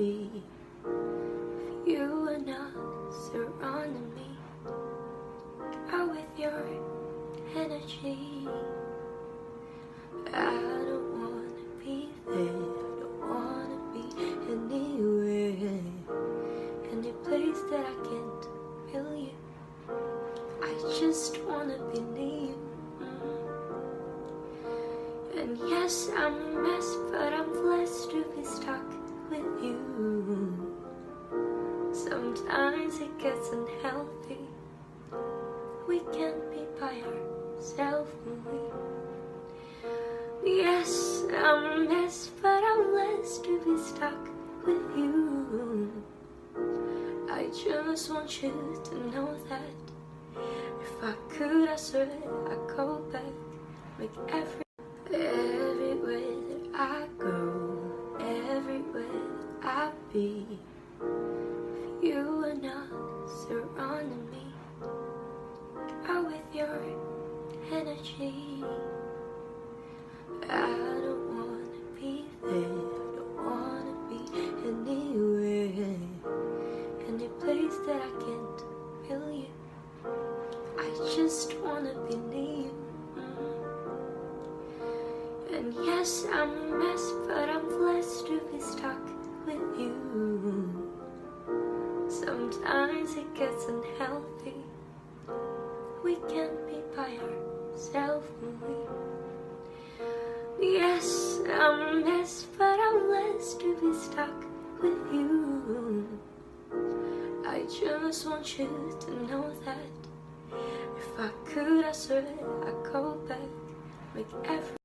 if you are not surrounding me out with your energy. I don't wanna be there, don't wanna be anywhere, any place that I can't feel you. I just wanna be near you. And yes, I'm a but I'm blessed to be Sometimes it gets unhealthy. We can't be by ourselves. Yes, I'm a mess, but I'm blessed to be stuck with you. I just want you to know that if I could, I swear I'd go back, make every everywhere that I go, everywhere that I be. Not surrounding me, go with your energy. I don't wanna be there, don't wanna be anywhere, any place that I can't feel you. I just wanna be near you. And yes, I'm a mess, but I'm blessed to be stuck Sometimes it gets unhealthy. We can't be by ourselves only. Yes, I'm a mess, but I'm blessed to be stuck with you. I just want you to know that if I could, I swear I'd go back, make every